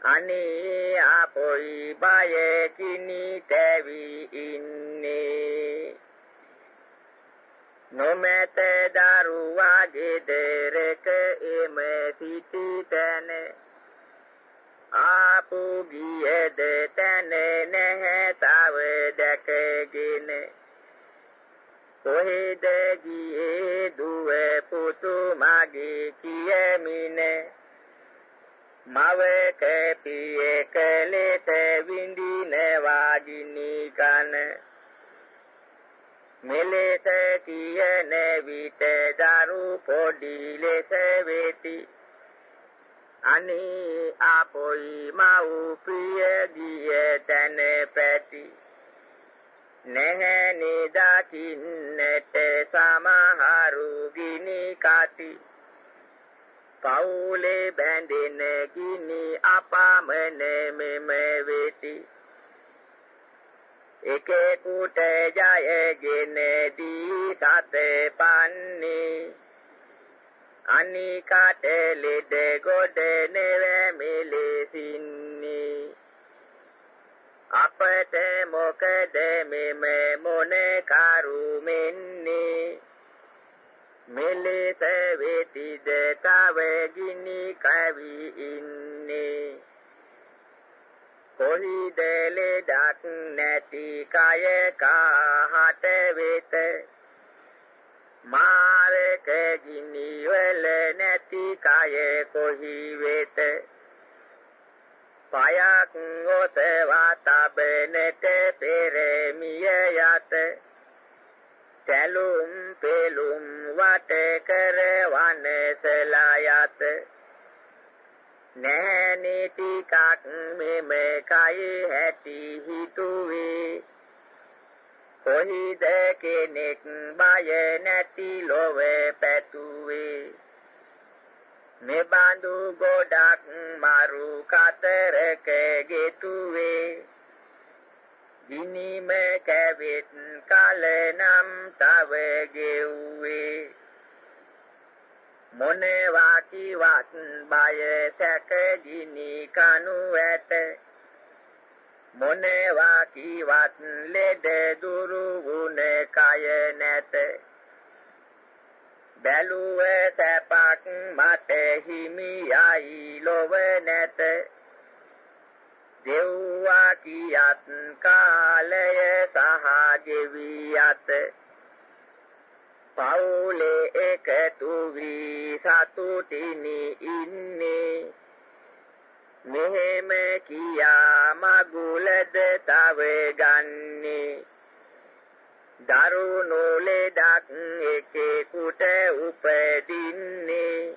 අනේ අපොයි බය කිනි තැවි ඉන්නේ. නොමැත දරුවා ගෙදරක එම සිටි තැන. ආපු ගියද තැන නැහැ තව දැකගෙන. කොහෙද ගියේ දුව පුතු මගේ කියමින? මවක පියක ලෙස විඳින වාගිනි කන. මෙලෙස කියන විට දරු පොඩි ලෙස වෙති. අනේ අපොයි මව් ප්‍රිය ගිය තැන පැති. නැහැ නිදකින්නට සමහරු ගිනි කති. පවුලේ බැඳෙන ගිනි අපාමන මෙම වෙති. එකෙකුට ජයගෙන දී සත පන්නේ. අනිකට ලෙඩ ගොඩ නෙවැමිලෙසින්නේ අපට මොකද මෙම මොන මෙලෙස වෙතිද තව ගිනි කවි ඉන්නේ. කොහිද ලෙඩක් නැති කය කාහට වෙත. මාරක ගිනි වල නැති කය කොහි වෙත. පයක් ඔසවා තබනට පෙරමිය යත සැලුම් පෙලුම් වට කරවන සලා යත නැහැනි ටිකක් මෙම කයි හැටි හිතුවේ. කොහිද කෙනෙක් බය නැති ලොව පැතුවේ. මෙබඳු ගොඩක් මරු කතරක ගෙතුවේ. ගිනිම කැවෙත් කල නම් තව ගෙව්වේ. මොනවා කිවත් බය සැක ගිනි කනු ඇත. මොනවා කිවත් ලෙඩ දුරු වුණ කය නැත. බැලුව සැපක් මට හිමියයි ලොව නැත. දෙව්වා කියත් කාලය සහ ගෙවි යත පවුලේ එකතු වී සතුටිනි ඉන්නේ. මෙහෙම කියා මගුලද තව ගන්නේ. දරුණු ලෙඩක් එකෙකුට උපදින්නේ.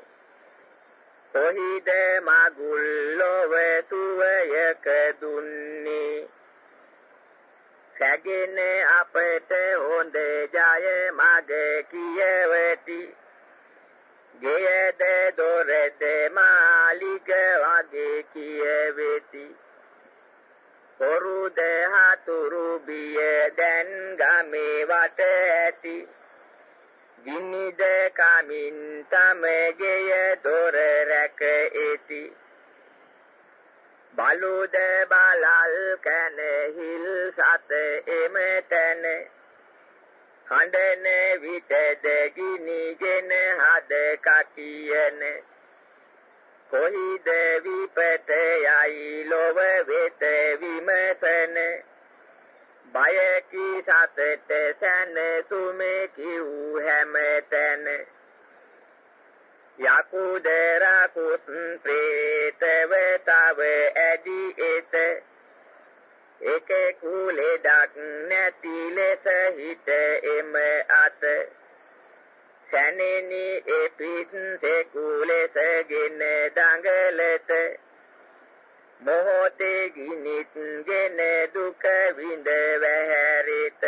කොහිද මගුල් ලොව සුවයක දුන්නේ? සැගෙන අපට හොඳ ජය මග කියවති. ගෙයද දොරද මාලිග වගේ කියවෙති. පොරුද හතුරු බිය දැන් ගමේ වට ඇති. ගිනිද කමින් තම ගෙය දොර රැක ඇති බලුද බලල් කන හිල් සත එමෙතන. හඬන විටද ගිනිගෙන හද කටියන. කොහිද විපත යයි ලොව වෙත විමසන. බය කී සතට සැන සුමේ කිව් හැමතැන. යකුදරකුත් ප්‍රේතව තව ඇදි එත. එක කුලෙඩක් නැති ලෙස හිට එම අත. සැනෙනි එපිත් සෙකුලෙසගෙන දඟලත. මොහොතේ ගිනිත්ගෙන දුක විඳ වැහැරිත.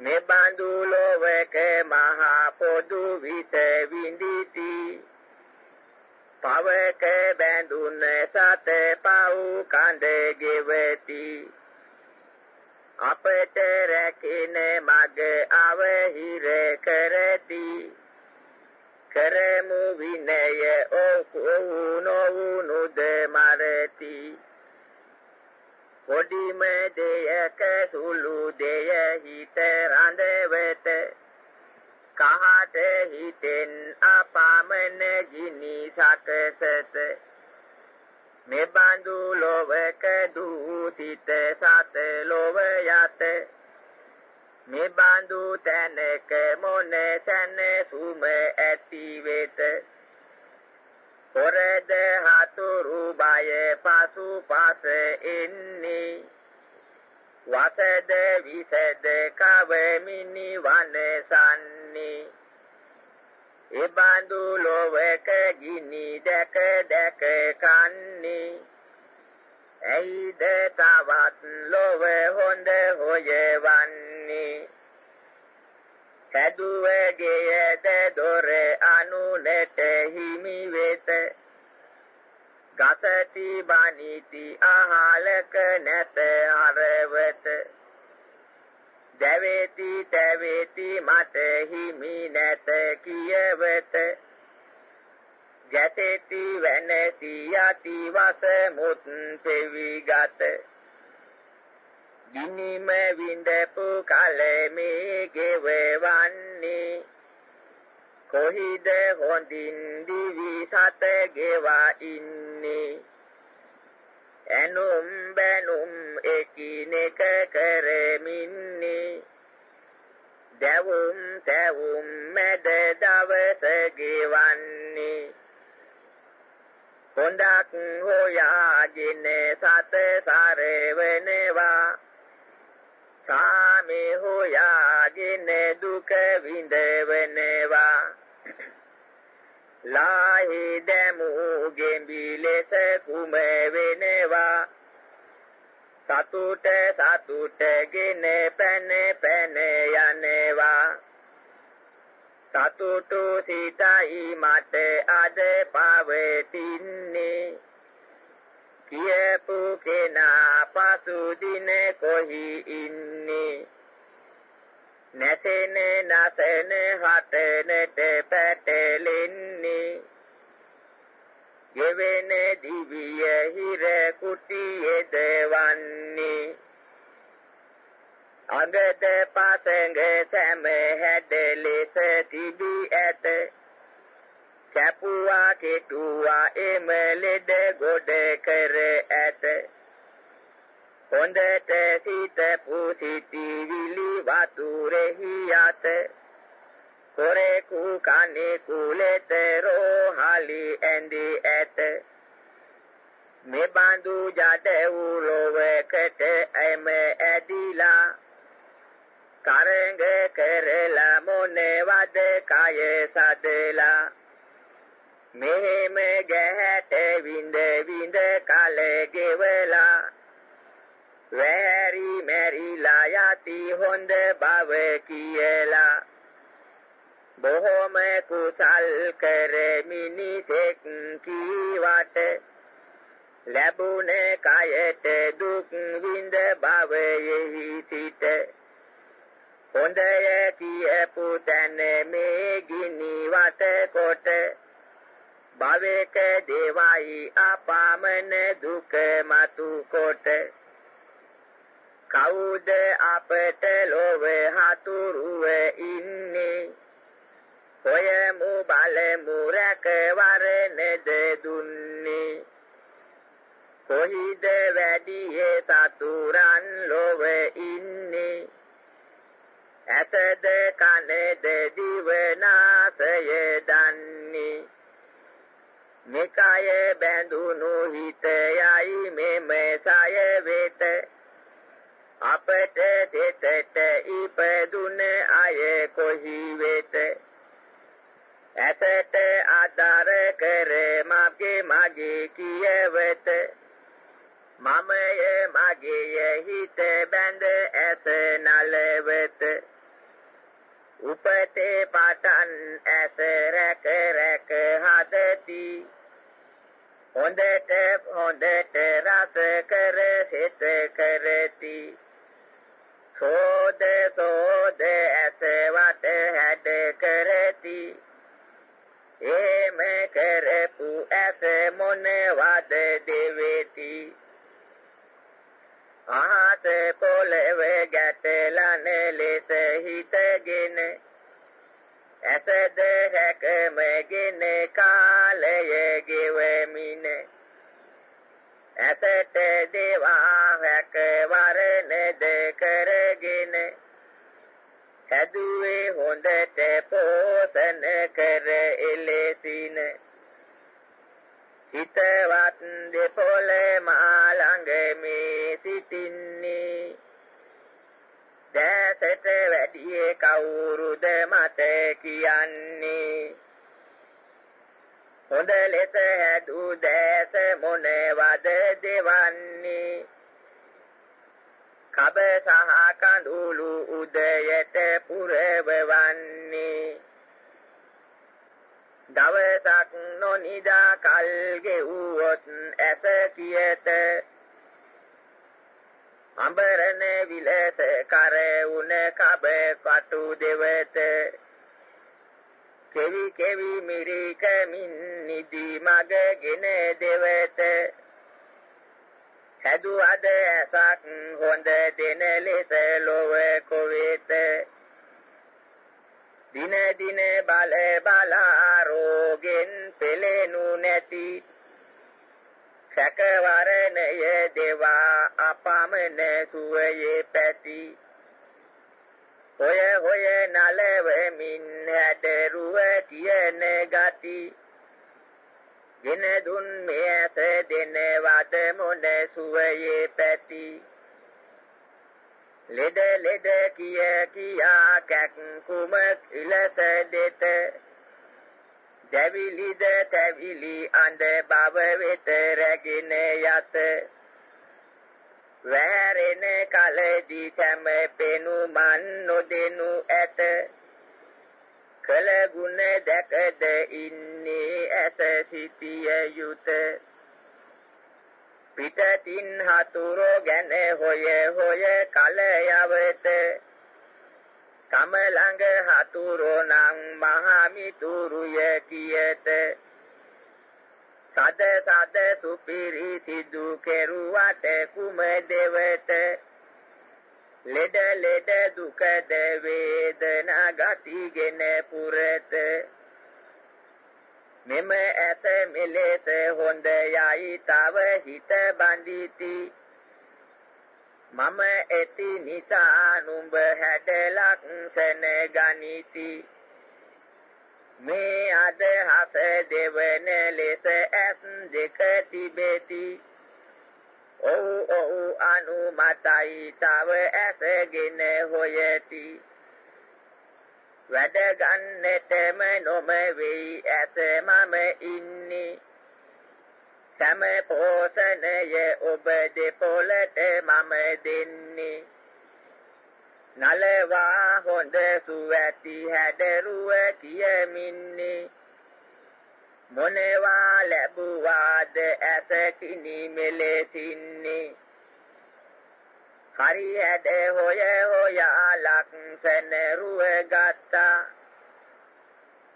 මෙබඳු ලොවක මහා පොදු විත විඳිති. පවක බැඳුන සත පව් කඳ ගෙවති. අපට රැකින මග අවහිර කරති. කරමු විනය ඔහු නොවුනුද මරති පොඩිම දෙයක සුළු දෙය හිත රඳවත. කහට හිතෙන් අපාමන ගිනි සකසත. මෙබඳු ලොවක දූතිත සත ලොව යත. මෙබඳු තැනක මොන සැනසුම ඇති වෙත. පොරද හතුරු බය පසු පස එන්නේ. වසද විසද කවමිනි වනසන්නේ එබඳු ලොවක ගිනි දැක දැක කන්නේ. ඇයිද තවත් ලොව හොඳ හොයවන්නේ? කැදුවගේද දොර අනුනට හිමි වෙත. ගසති බනිති අහලක නැත අරවත. දැවේති තැවේති මට හිමි නැත කියවත. ගැතේති වෙනති යති වස මුත් පෙවිගත. ගිනිම විඳපු කල මේ ගෙවවන්නේ කොහිද හොඳින් දිවි සත ගෙවා ඉන්නේ එනුම් බැනුම් එකිනෙක කරමින්නේ. දැවුම් තැවුම් මැද දවස ගෙවන්නේ හොඳක් හොයාගෙන සත සරවනවා. සාමේ හොයාගෙන දුක විඳවනවා. ලාහි දැමු ගෙම්බිලෙස කුම වෙනවා. සතුට සතුටගෙන පැන පැන යනවා. සතුටු සිතයි මට අද පවතින්නේ. කියපු කෙනා පසු දින කොහි ඉන්නේ? නැසෙන නැසෙන හතනට පැටලෙන්නේ. ගෙවෙන දිවිය හිර කුටියේද වන්නේ? අගද පසඟ සැම හැඩ ලෙස තිබී ඇත. කැපුවා කෙටුවා එම ලෙඩ ගොඩ කර ඇත. හොඳට සිත පුසිති විලි වතුරෙහි යත කොරේකු කනේ කුලෙත රෝහලි ඇඳි ඇත. මෙබඳු ජඩ උලොවකට එම ඇදිලා. කරංග කරලා මොනවද කය සදලා. මෙහෙම ගැහැට විඳ විඳ කල ගෙවලා වැරි මෙරිලා යති හොඳ බව කියලා. බොහොම කුසල් කර මිනිසෙක් කීවට. ලැබුණ කයට දුක් විඳ භවයෙහි සිට. හොඳය කියපු තැන මේ ගිනි වට කොට භවයක දේවයි අපාමන දුක මතු කොට. කවුද අපට ලොව හතුරුව ඉන්නේ? හොයමු බලමු රැකවරණද දුන්නේ? කොහිද වැඩියේ සතුරන් ලොව ඉන්නේ? ඇසද කනද දිවනාසය දන්නේ නිකය බැඳුණු හිතයයි මෙම සය වෙත. අපට තෙතට ඉපදුන අය කොහි වෙත? ඇසට ආදාර කර මගේ මගේ කියවත. මමය මගේය හිත බැඳ ඇස නලවත. උපතේ පටන් ඇස රැක රැක හදති. හොඳට හොඳට රස කර සිත කරති සෝද සෝද ඇස වට හැඩ කරති එහෙම කරපු ඇස මොනවද දෙවෙති ආහත පොළව ගැටලන ඇසද හැකමගෙන කාලය ගෙවමින. ඇසට දේවා හැක වරණද කරගෙන හැදුවේ හොඳට පෝසන කර එලෙසින හිතවත් දෙපොළ මා ළඟ මේ සිටින්නේ. දැසට වැඩි කවුරුද මට කියන්නේ? හොඳ ලෙස හැදූ දැස මොනවද දෙවන්නේ? කබ සහ කඳුළු උදයට පුරවවන්නේ. දවසක් නොනිදා කල් ගෙවුවොත් ඇස කියත අඹරන විලස කර උන කබ කටු දෙවත. කෙවි කෙවි මිරිකමින් නිදි මගගෙන දෙවත. හැදුවද ඇසක් හොඳ දෙන ලෙස ලොව කොවෙත. දින දින බල බලා රෝගෙන් පෙළෙනු නැති සැකවරණය දෙවා අපමණ සුවයේ පැති. හොය හොය නලවමින් හැදරුව කියන ගති. ගෙන දුන් මෙයස දෙන වද මොන සුවයේ පැති. ලෙඩ ලෙඩ කිය කියා කැක් කුමක් ඉලස දෙත. දැවිලිද තැවිලි අඳ බව වෙත රැගෙන යත. වැරෙන කලදී තම පෙනුමන් නොදෙනු ඇත. කල ගුණ දැකද ඉන්නේ ඇත සිටිය යුත. පිටතින් හතුරෝ ගැන හොය හොය කල යවත. තම ළඟ හතුරෝ නම් මහා මිතුරුය කියත. සද සද සුපිරි සිදු කෙරුවට කුම දෙවත? ලෙඩ ලෙඩ දුකද වේදනා ගතිගෙන පුරත. මෙම ඇත මෙලෙස හොඳ යයි තව හිත බඳිති. මම ඇති නිසා නුඹ හැඩලක් සන ගනිති මේ අදහස දෙවන ලෙස ඇස් දෙක තිබෙති. ඔව් ඔව් අනුමතයි තව ඇසගෙන හොයති. වැඩ ගන්නෙතම නොම වෙයි ඇස මම ඉන්නේ. සම පෝසනය ඔබ දෙපොළට මම දෙන්නේ. නලවා හොඳ සුවැති හැඩරුව කියමින්නේ. මොනවා ලැබුවාද ඇස කිනි මෙලෙසින්නේ. හරි හැඩ හොය හොයා ලක්සන රුව ගත්තා.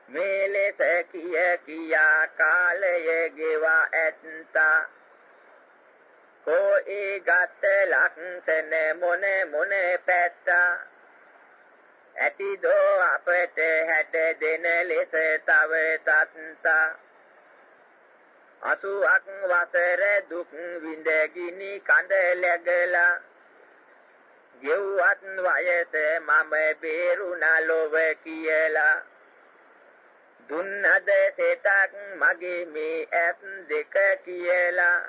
මේ ලෙස කිය කියා කාලය ගෙවා ඇත්තා. කෝ ඒ ගත ලක්සන මොන මොන පැත්තා. ඇති දෝ අපට හැට දෙන ලෙස තව තත්තා. අසුවක් වසර දුක් විඳගිනි කඳ läගලා ගෙව්වත් වයස මම බේරුණා ලොව කියලා. දුන්නද සෙතක් මගේ මේ ඇස් දෙක කියලා?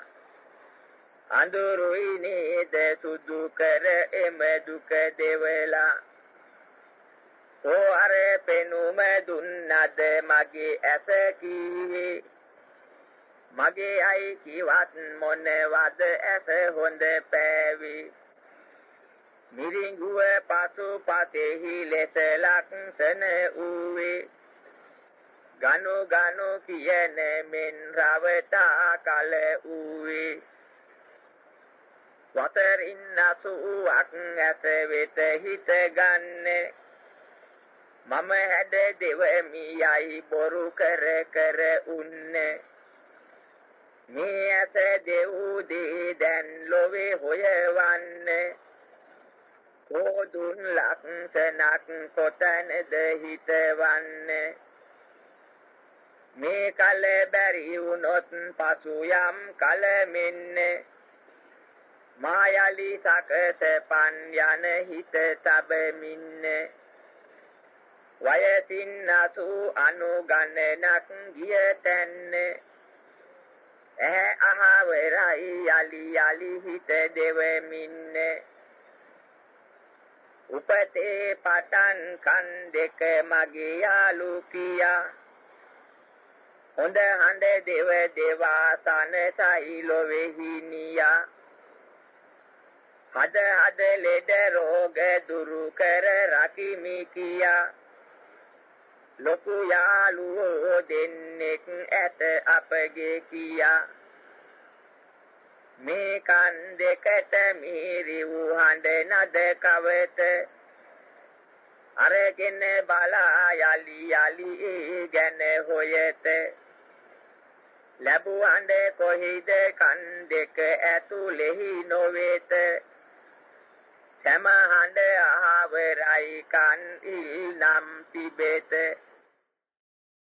අඳුරුයි නේද සුදු කර එම දුක දෙවලා? ඕ අර පෙනුම දුන්නද මගේ ඇස කීවේ මගේ අයි කිවත් මොනවද ඇස හොඳ පෑවි? මිරිඟුව පසු පතෙහි ලෙස ලක්සන ඌවේ ගනු ගනු කියන මෙන් රවටා කල ඌවේ. වතරින් අසුවක් ඇස වෙත හිත ගන්නේ. මම හැඩ දෙවමි යයි බොරු කර කර උන්නේ. මේ ඇස දෙව්දී දැන් ලොවේ හොයවන්නේ. කෝදුන් ලක්ෂණක් කොතනද හිතවන්නේ? මේ කල බැරි වුනොත් පසු යම් කල මෙන්නේ මායලි සකත පන් යන හිත තබමින්නේ. වයසින් අසු අනුගණනක් ගිය තැන්නේ. ඇහැ අහවරයි යලි යලි හිත දෙවමින්නේ. උපතේ පටන් කන් දෙක මගේ යාලු කියා හොඳ හඬ දෙව දේවා තනසයි ලොවේහි නියා. හද හද ලෙඩ රෝග දුරු කර රකිමි කියා. ලොකු යාළුවෝ දෙන්නෙක් ඇත අපගේ කියා. මේ කන් දෙකට මිරි වූ හඬ නද කවත. අරගෙන බලා යලි යලි ගැන හොයත. ලැබු හඬ කොහිද කන් දෙක ඇතුලෙහි නොවේත? සම හඬ අහවරයි කන් ඉල් නම් තිබෙත.